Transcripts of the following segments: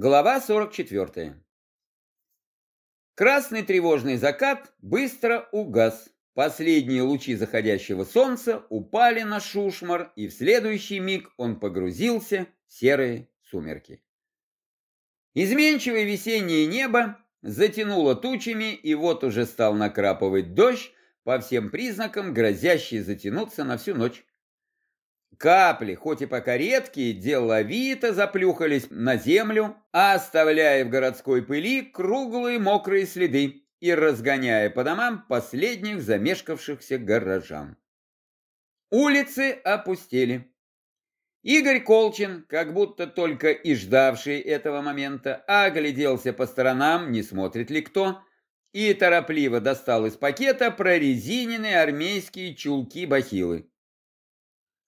Глава 44. Красный тревожный закат быстро угас. Последние лучи заходящего солнца упали на шушмар, и в следующий миг он погрузился в серые сумерки. Изменчивое весеннее небо затянуло тучами, и вот уже стал накрапывать дождь, по всем признакам грозящий затянуться на всю ночь. Капли, хоть и пока редкие, деловито заплюхались на землю, оставляя в городской пыли круглые мокрые следы и разгоняя по домам последних замешкавшихся горожан. Улицы опустели. Игорь Колчин, как будто только и ждавший этого момента, огляделся по сторонам, не смотрит ли кто, и торопливо достал из пакета прорезиненные армейские чулки-бахилы.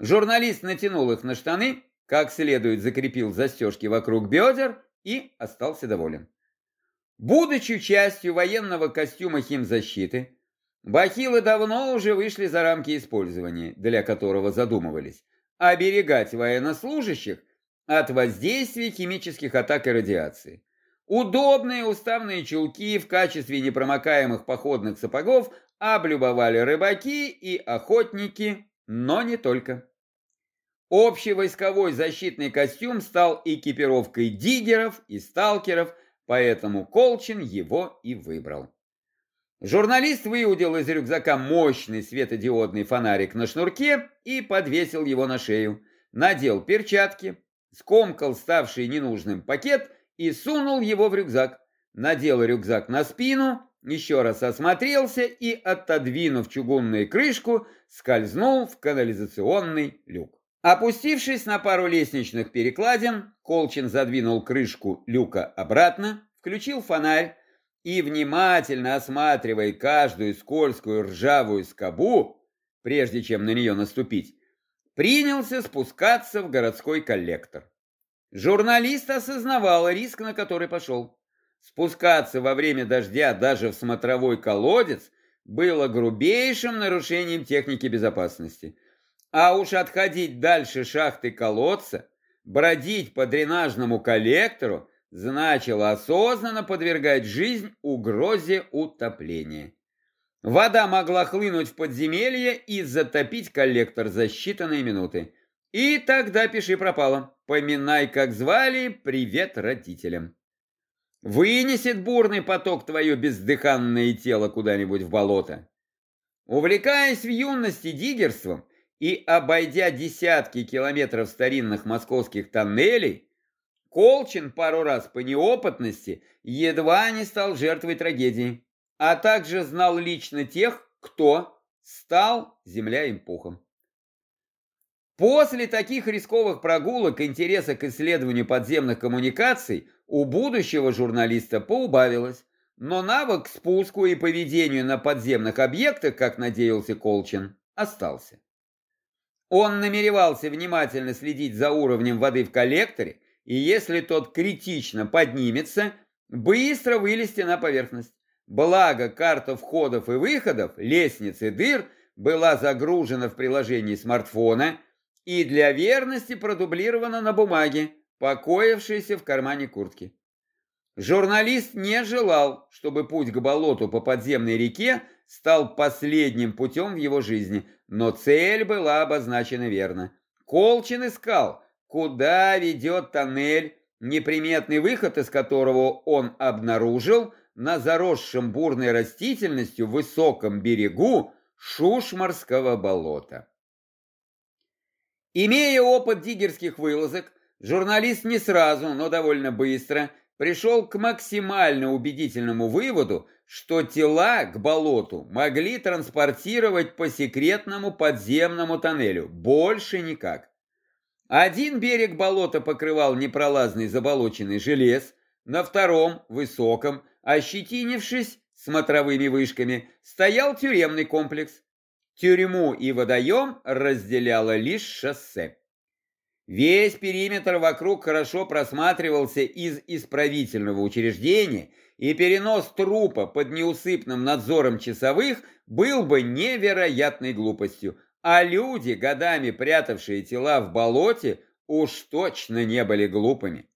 Журналист натянул их на штаны, как следует закрепил застежки вокруг бедер и остался доволен. Будучи частью военного костюма химзащиты, бахилы давно уже вышли за рамки использования, для которого задумывались, оберегать военнослужащих от воздействия химических атак и радиации. Удобные уставные чулки в качестве непромокаемых походных сапогов облюбовали рыбаки и охотники, но не только. Общий войсковой защитный костюм стал экипировкой диггеров и сталкеров, поэтому Колчин его и выбрал. Журналист выудил из рюкзака мощный светодиодный фонарик на шнурке и подвесил его на шею, надел перчатки, скомкал ставший ненужным пакет и сунул его в рюкзак, надел рюкзак на спину, еще раз осмотрелся и, отодвинув чугунную крышку, скользнул в канализационный люк. Опустившись на пару лестничных перекладин, Колчин задвинул крышку люка обратно, включил фонарь и, внимательно осматривая каждую скользкую ржавую скобу, прежде чем на нее наступить, принялся спускаться в городской коллектор. Журналист осознавал риск, на который пошел. Спускаться во время дождя даже в смотровой колодец было грубейшим нарушением техники безопасности – а уж отходить дальше шахты колодца, бродить по дренажному коллектору, значило осознанно подвергать жизнь угрозе утопления. Вода могла хлынуть в подземелье и затопить коллектор за считанные минуты. И тогда пиши пропало. Поминай, как звали, привет родителям. Вынесет бурный поток твое бездыханное тело куда-нибудь в болото. Увлекаясь в юности диггерством, и, обойдя десятки километров старинных московских тоннелей, Колчин пару раз по неопытности едва не стал жертвой трагедии, а также знал лично тех, кто стал земля им пухом. После таких рисковых прогулок интереса к исследованию подземных коммуникаций у будущего журналиста поубавилось, но навык к спуску и поведению на подземных объектах, как надеялся Колчин, остался. Он намеревался внимательно следить за уровнем воды в коллекторе, и если тот критично поднимется, быстро вылезти на поверхность. Благо, карта входов и выходов, лестниц и дыр была загружена в приложении смартфона и для верности продублирована на бумаге, покоившейся в кармане куртки. Журналист не желал, чтобы путь к болоту по подземной реке стал последним путем в его жизни, но цель была обозначена верно. Колчин искал, куда ведет тоннель, неприметный выход из которого он обнаружил на заросшем бурной растительностью высоком берегу Шушмарского болота. Имея опыт диггерских вылазок, журналист не сразу, но довольно быстро пришел к максимально убедительному выводу, что тела к болоту могли транспортировать по секретному подземному тоннелю, больше никак. Один берег болота покрывал непролазный заболоченный желез, на втором, высоком, ощетинившись смотровыми вышками, стоял тюремный комплекс. Тюрьму и водоем разделяло лишь шоссе. Весь периметр вокруг хорошо просматривался из исправительного учреждения – и перенос трупа под неусыпным надзором часовых был бы невероятной глупостью, а люди, годами прятавшие тела в болоте, уж точно не были глупыми.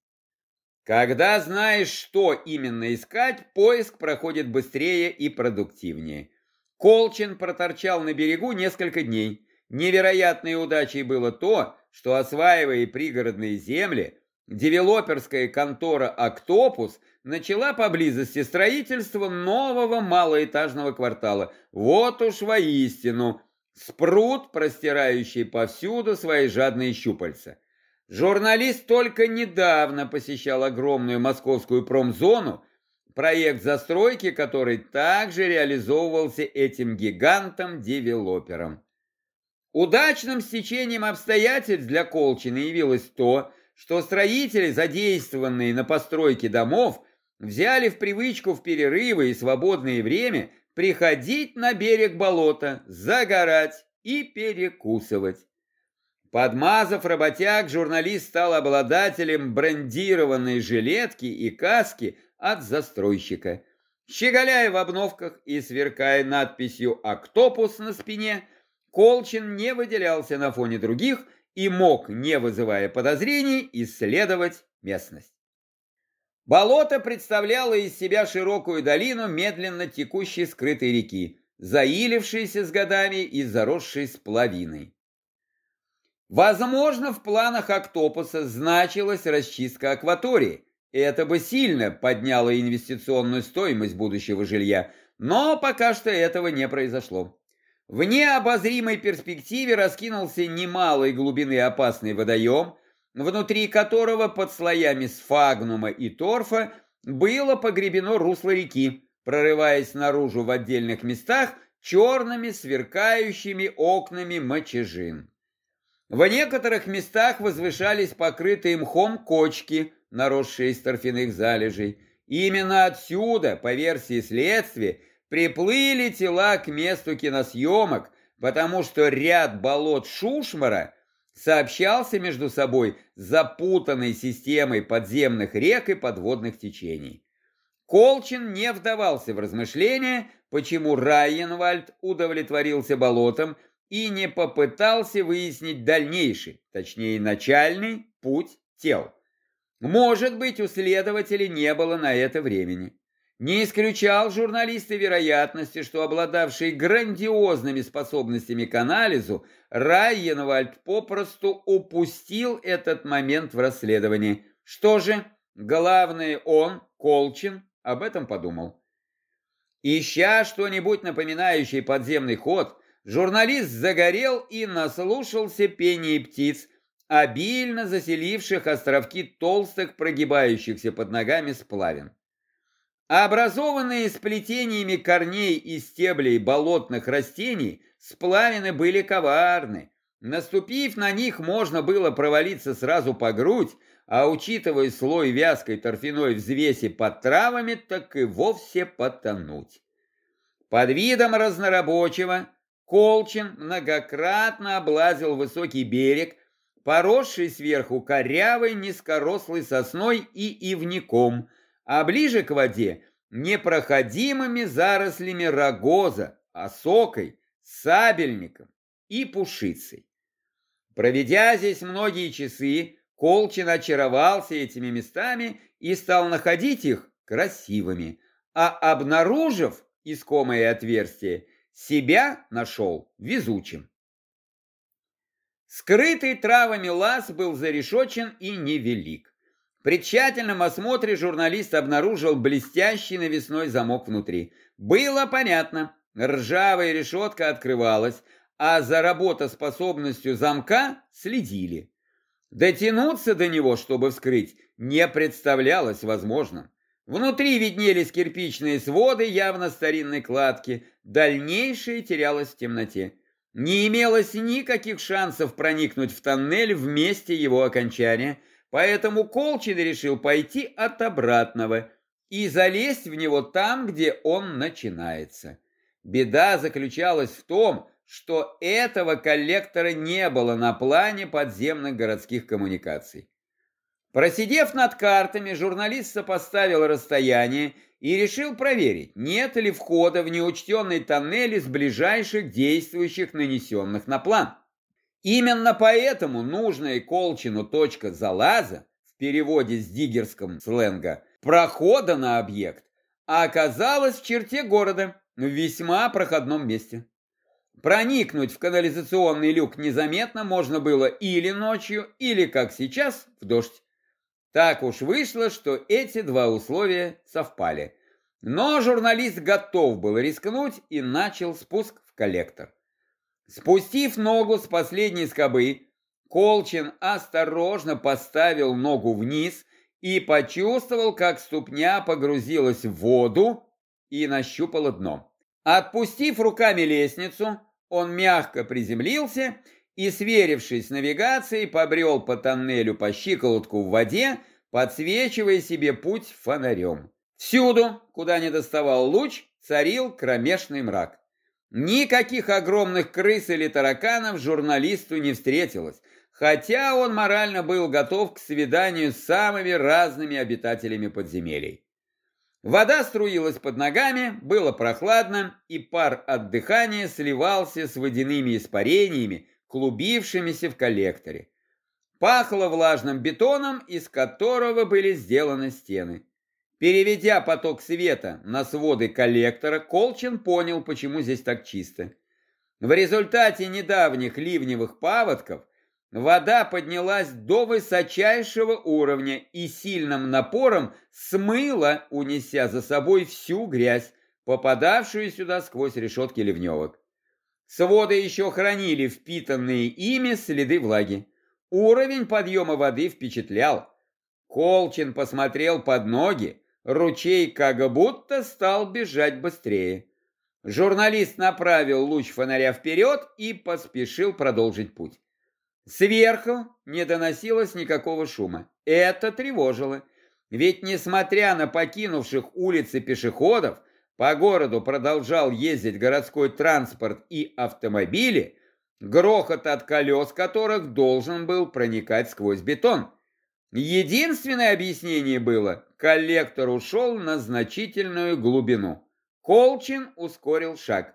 Когда знаешь, что именно искать, поиск проходит быстрее и продуктивнее. Колчин проторчал на берегу несколько дней. Невероятной удачей было то, что, осваивая пригородные земли, девелоперская контора «Октопус» начала поблизости строительство нового малоэтажного квартала. Вот уж воистину, спрут, простирающий повсюду свои жадные щупальца. Журналист только недавно посещал огромную московскую промзону, проект застройки которой также реализовывался этим гигантом-девелопером. Удачным стечением обстоятельств для Колчина явилось то, что строители, задействованные на постройке домов, взяли в привычку в перерывы и свободное время приходить на берег болота, загорать и перекусывать. Подмазав работяг, журналист стал обладателем брендированной жилетки и каски от застройщика. Щеголяя в обновках и сверкая надписью «Октопус» на спине, Колчин не выделялся на фоне других и мог, не вызывая подозрений, исследовать местность. Болото представляло из себя широкую долину медленно текущей скрытой реки, заилившейся с годами и заросшей сплавиной. Возможно, в планах Октопуса значилась расчистка акватории. Это бы сильно подняло инвестиционную стоимость будущего жилья, но пока что этого не произошло. В необозримой перспективе раскинулся немалой глубины опасный водоем, внутри которого под слоями сфагнума и торфа было погребено русло реки, прорываясь наружу в отдельных местах черными сверкающими окнами мочежин. В некоторых местах возвышались покрытые мхом кочки, наросшие из торфяных залежей. именно отсюда, по версии следствия, приплыли тела к месту киносъемок, потому что ряд болот Шушмара сообщался между собой запутанной системой подземных рек и подводных течений. Колчин не вдавался в размышления, почему Райенвальд удовлетворился болотом, и не попытался выяснить дальнейший, точнее начальный, путь тел. Может быть, у следователей не было на это времени. Не исключал журналисты вероятности, что обладавший грандиозными способностями к анализу, Райенвальд попросту упустил этот момент в расследовании. Что же, главное он, Колчин, об этом подумал. Ища что-нибудь напоминающее подземный ход, Журналист загорел и наслушался пения птиц, обильно заселивших островки толстых, прогибающихся под ногами сплавин. Образованные сплетениями корней и стеблей болотных растений, сплавины были коварны. Наступив на них, можно было провалиться сразу по грудь, а учитывая слой вязкой торфяной взвеси под травами, так и вовсе потонуть. Под видом разнорабочего Колчин многократно облазил высокий берег, поросший сверху корявой низкорослой сосной и ивником, а ближе к воде непроходимыми зарослями рогоза, осокой, сабельником и пушицей. Проведя здесь многие часы, Колчин очаровался этими местами и стал находить их красивыми, а обнаружив искомое отверстие, себя нашел везучим. Скрытый травами лаз был зарешочен и невелик. При тщательном осмотре журналист обнаружил блестящий навесной замок внутри. Было понятно, ржавая решетка открывалась, а за работоспособностью замка следили. Дотянуться до него, чтобы вскрыть, не представлялось возможным. Внутри виднелись кирпичные своды явно старинной кладки, дальнейшее терялось в темноте. Не имелось никаких шансов проникнуть в тоннель в месте его окончания, поэтому Колчин решил пойти от обратного и залезть в него там, где он начинается. Беда заключалась в том, что этого коллектора не было на плане подземных городских коммуникаций. Просидев над картами, журналист сопоставил расстояние и решил проверить, нет ли входа в неучтенный тоннель из ближайших действующих нанесенных на план. Именно поэтому нужная Колчину точка залаза в переводе с диггерском сленга, прохода на объект, оказалась в черте города, в весьма проходном месте. Проникнуть в канализационный люк незаметно можно было или ночью, или, как сейчас, в дождь. Так уж вышло, что эти два условия совпали. Но журналист готов был рискнуть и начал спуск в коллектор. Спустив ногу с последней скобы, Колчин осторожно поставил ногу вниз и почувствовал, как ступня погрузилась в воду и нащупала дно. Отпустив руками лестницу, он мягко приземлился и, сверившись с навигацией, побрел по тоннелю по щиколотку в воде, подсвечивая себе путь фонарем. Всюду, куда не доставал луч, царил кромешный мрак. Никаких огромных крыс или тараканов журналисту не встретилось, хотя он морально был готов к свиданию с самыми разными обитателями подземелий. Вода струилась под ногами, было прохладно, и пар от дыхания сливался с водяными испарениями, клубившимися в коллекторе. Пахло влажным бетоном, из которого были сделаны стены. Переведя поток света на своды коллектора, Колчин понял, почему здесь так чисто. В результате недавних ливневых паводков Вода поднялась до высочайшего уровня и сильным напором смыла, унеся за собой всю грязь, попадавшую сюда сквозь решетки ливневок. Своды еще хранили впитанные ими следы влаги. Уровень подъема воды впечатлял. Колчин посмотрел под ноги, ручей как будто стал бежать быстрее. Журналист направил луч фонаря вперед и поспешил продолжить путь. Сверху не доносилось никакого шума. Это тревожило. Ведь, несмотря на покинувших улицы пешеходов, по городу продолжал ездить городской транспорт и автомобили, грохот от колес которых должен был проникать сквозь бетон. Единственное объяснение было, коллектор ушел на значительную глубину. Колчин ускорил шаг.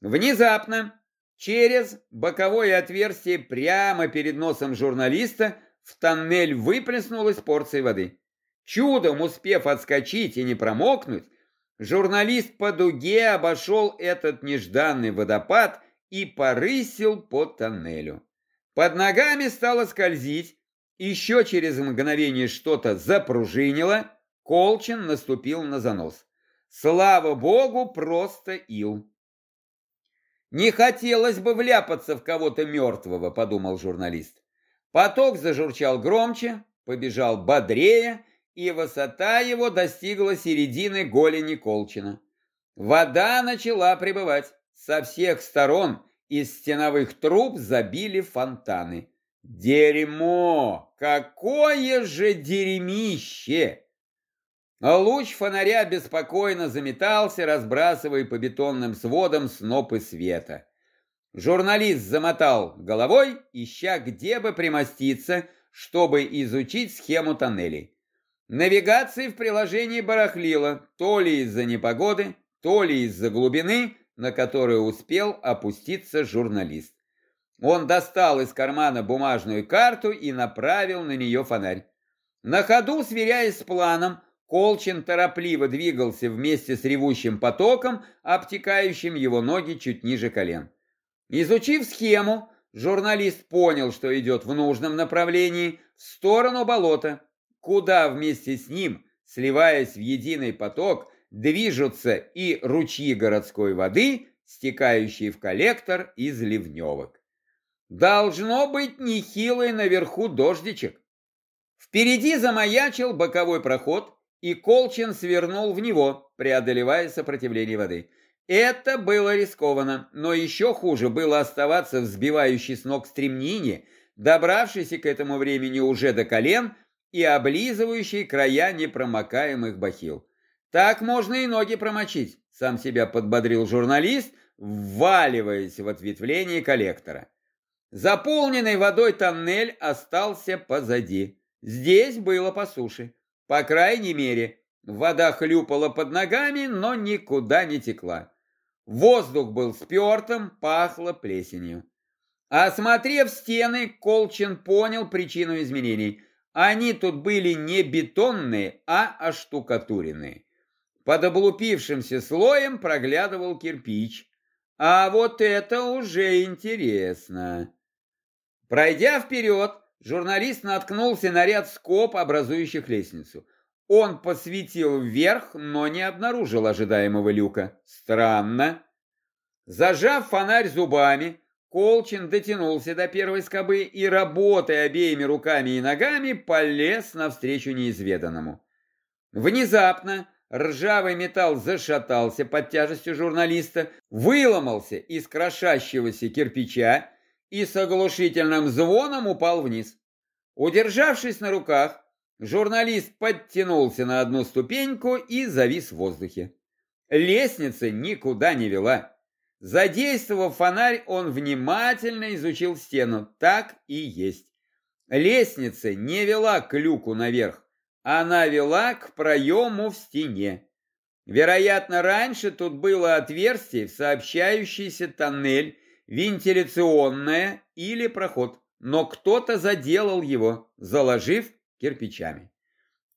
Внезапно Через боковое отверстие прямо перед носом журналиста в тоннель выплеснулась порция воды. Чудом успев отскочить и не промокнуть, журналист по дуге обошел этот нежданный водопад и порысил по тоннелю. Под ногами стало скользить, еще через мгновение что-то запружинило, Колчин наступил на занос. Слава богу, просто ил. Не хотелось бы вляпаться в кого-то мертвого, подумал журналист. Поток зажурчал громче, побежал бодрее, и высота его достигла середины голени Колчина. Вода начала прибывать. Со всех сторон из стеновых труб забили фонтаны. Дерьмо! Какое же дерьмище! А луч фонаря беспокойно заметался, разбрасывая по бетонным сводам снопы света. Журналист замотал головой, ища где бы примоститься, чтобы изучить схему тоннелей. Навигация в приложении барахлила, то ли из-за непогоды, то ли из-за глубины, на которую успел опуститься журналист. Он достал из кармана бумажную карту и направил на нее фонарь. На ходу, сверяясь с планом, Колчин торопливо двигался вместе с ревущим потоком, обтекающим его ноги чуть ниже колен. Изучив схему, журналист понял, что идет в нужном направлении, в сторону болота, куда вместе с ним, сливаясь в единый поток, движутся и ручьи городской воды, стекающие в коллектор из ливневок. Должно быть нехилый наверху дождичек. Впереди замаячил боковой проход, и Колчин свернул в него, преодолевая сопротивление воды. Это было рискованно, но еще хуже было оставаться в сбивающей с ног стремнине, добравшейся к этому времени уже до колен и облизывающей края непромокаемых бахил. Так можно и ноги промочить, сам себя подбодрил журналист, вваливаясь в ответвление коллектора. Заполненный водой тоннель остался позади. Здесь было по суше. По крайней мере, вода хлюпала под ногами, но никуда не текла. Воздух был спертым, пахло плесенью. Осмотрев стены, Колчин понял причину изменений. Они тут были не бетонные, а оштукатуренные. Под облупившимся слоем проглядывал кирпич. А вот это уже интересно. Пройдя вперед, журналист наткнулся на ряд скоб, образующих лестницу. Он посветил вверх, но не обнаружил ожидаемого люка. Странно. Зажав фонарь зубами, Колчин дотянулся до первой скобы и, работая обеими руками и ногами, полез навстречу неизведанному. Внезапно ржавый металл зашатался под тяжестью журналиста, выломался из крошащегося кирпича и с оглушительным звоном упал вниз. Удержавшись на руках, журналист подтянулся на одну ступеньку и завис в воздухе. Лестница никуда не вела. Задействовав фонарь, он внимательно изучил стену. Так и есть. Лестница не вела к люку наверх, она вела к проему в стене. Вероятно, раньше тут было отверстие в сообщающийся тоннель, вентиляционное или проход, но кто-то заделал его, заложив кирпичами.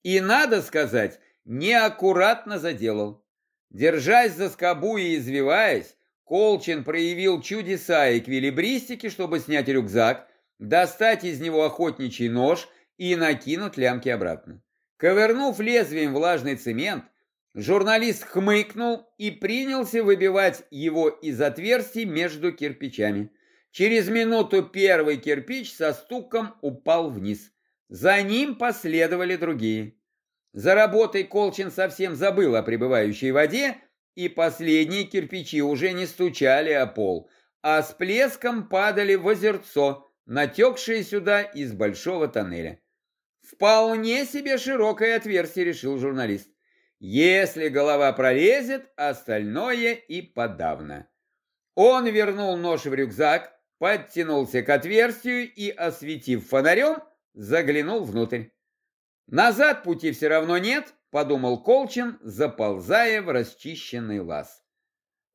И, надо сказать, неаккуратно заделал. Держась за скобу и извиваясь, Колчин проявил чудеса эквилибристики, чтобы снять рюкзак, достать из него охотничий нож и накинуть лямки обратно. Ковырнув лезвием влажный цемент, журналист хмыкнул и принялся выбивать его из отверстий между кирпичами. Через минуту первый кирпич со стуком упал вниз. За ним последовали другие. За работой Колчин совсем забыл о пребывающей воде и последние кирпичи уже не стучали о пол, а с плеском падали в озерцо, натекшее сюда из большого тоннеля. Вполне себе широкое отверстие, решил журналист. Если голова пролезет, остальное и подавно. Он вернул нож в рюкзак, подтянулся к отверстию и, осветив фонарем, заглянул внутрь. Назад пути все равно нет, подумал Колчин, заползая в расчищенный лаз.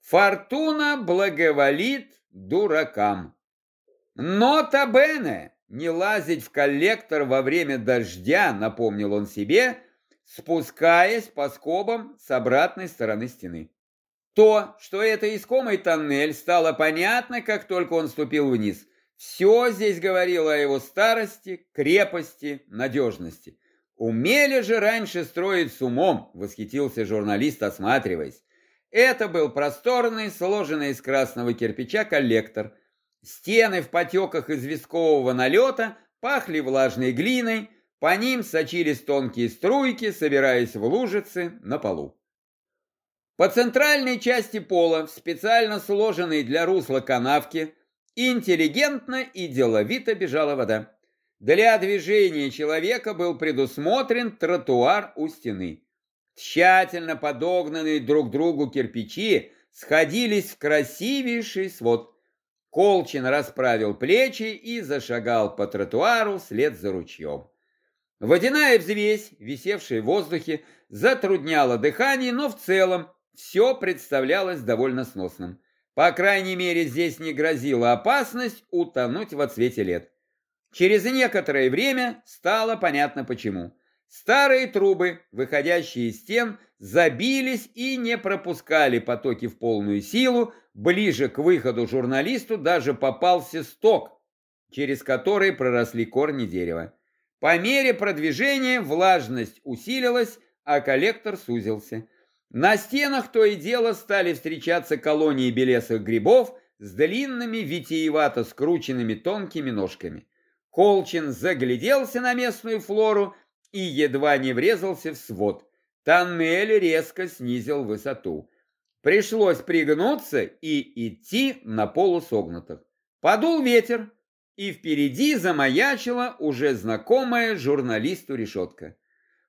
Фортуна благоволит дуракам. Нота Бене, не лазить в коллектор во время дождя, напомнил он себе, спускаясь по скобам с обратной стороны стены. То, что это искомый тоннель, стало понятно, как только он ступил вниз. Все здесь говорило о его старости, крепости, надежности. Умели же раньше строить с умом, восхитился журналист, осматриваясь. Это был просторный, сложенный из красного кирпича коллектор. Стены в потеках известкового налета пахли влажной глиной, по ним сочились тонкие струйки, собираясь в лужицы на полу. По центральной части пола, специально сложенной для русла канавки, интеллигентно и деловито бежала вода. Для движения человека был предусмотрен тротуар у стены. Тщательно подогнанные друг другу кирпичи сходились в красивейший свод. Колчин расправил плечи и зашагал по тротуару вслед за ручьем. Водяная взвесь, висевшая в воздухе, затрудняла дыхание, но в целом все представлялось довольно сносным. По крайней мере, здесь не грозила опасность утонуть во цвете лет. Через некоторое время стало понятно почему. Старые трубы, выходящие из стен, забились и не пропускали потоки в полную силу. Ближе к выходу журналисту даже попался сток, через который проросли корни дерева. По мере продвижения влажность усилилась, а коллектор сузился. На стенах то и дело стали встречаться колонии белесых грибов с длинными витиевато скрученными тонкими ножками. Колчин загляделся на местную флору и едва не врезался в свод. Тоннель резко снизил высоту. Пришлось пригнуться и идти на полусогнутых. Подул ветер, и впереди замаячила уже знакомая журналисту решетка.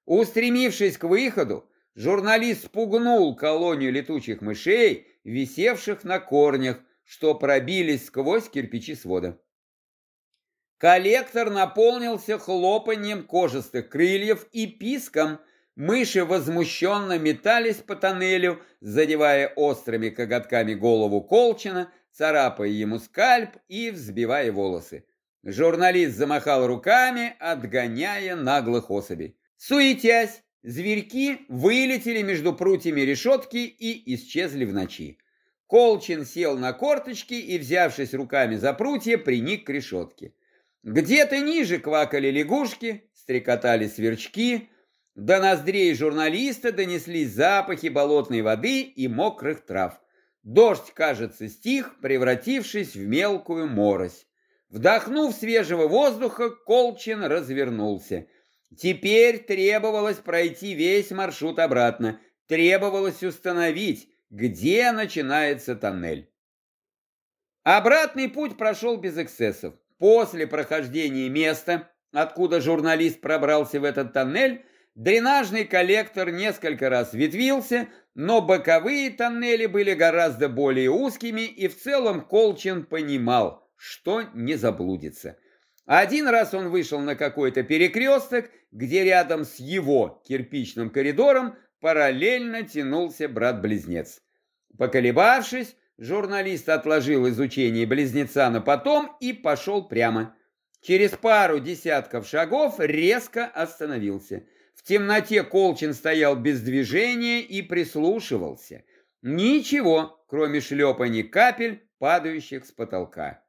Устремившись к выходу, журналист спугнул колонию летучих мышей, висевших на корнях, что пробились сквозь кирпичи свода. Коллектор наполнился хлопанием кожистых крыльев и писком. Мыши возмущенно метались по тоннелю, задевая острыми коготками голову Колчина, царапая ему скальп и взбивая волосы. Журналист замахал руками, отгоняя наглых особей. Суетясь, зверьки вылетели между прутьями решетки и исчезли в ночи. Колчин сел на корточки и, взявшись руками за прутья, приник к решетке. Где-то ниже квакали лягушки, стрекотали сверчки, до ноздрей журналиста донеслись запахи болотной воды и мокрых трав. Дождь, кажется, стих, превратившись в мелкую морось. Вдохнув свежего воздуха, Колчин развернулся. Теперь требовалось пройти весь маршрут обратно. Требовалось установить, где начинается тоннель. Обратный путь прошел без эксцессов. После прохождения места, откуда журналист пробрался в этот тоннель, дренажный коллектор несколько раз ветвился, но боковые тоннели были гораздо более узкими, и в целом Колчин понимал, что не заблудится. Один раз он вышел на какой-то перекресток, где рядом с его кирпичным коридором параллельно тянулся брат-близнец. Поколебавшись, Журналист отложил изучение близнеца на потом и пошел прямо. Через пару десятков шагов резко остановился. Темноте Колчин стоял без движения и прислушивался. Ничего, кроме шлепаний капель, падающих с потолка.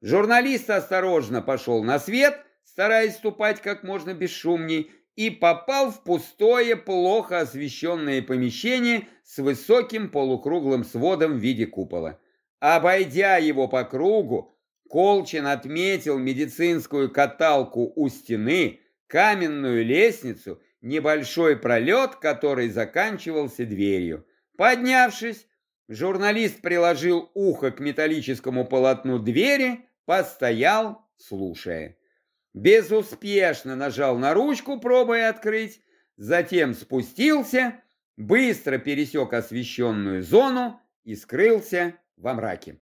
Журналист осторожно пошел на свет, стараясь ступать как можно бесшумней, и попал в пустое, плохо освещенное помещение с высоким полукруглым сводом в виде купола. Обойдя его по кругу, Колчин отметил медицинскую каталку у стены, каменную лестницу, небольшой пролет, который заканчивался дверью. Поднявшись, журналист приложил ухо к металлическому полотну двери, постоял, слушая безуспешно нажал на ручку, пробуя открыть, затем спустился, быстро пересек освещенную зону и скрылся во мраке.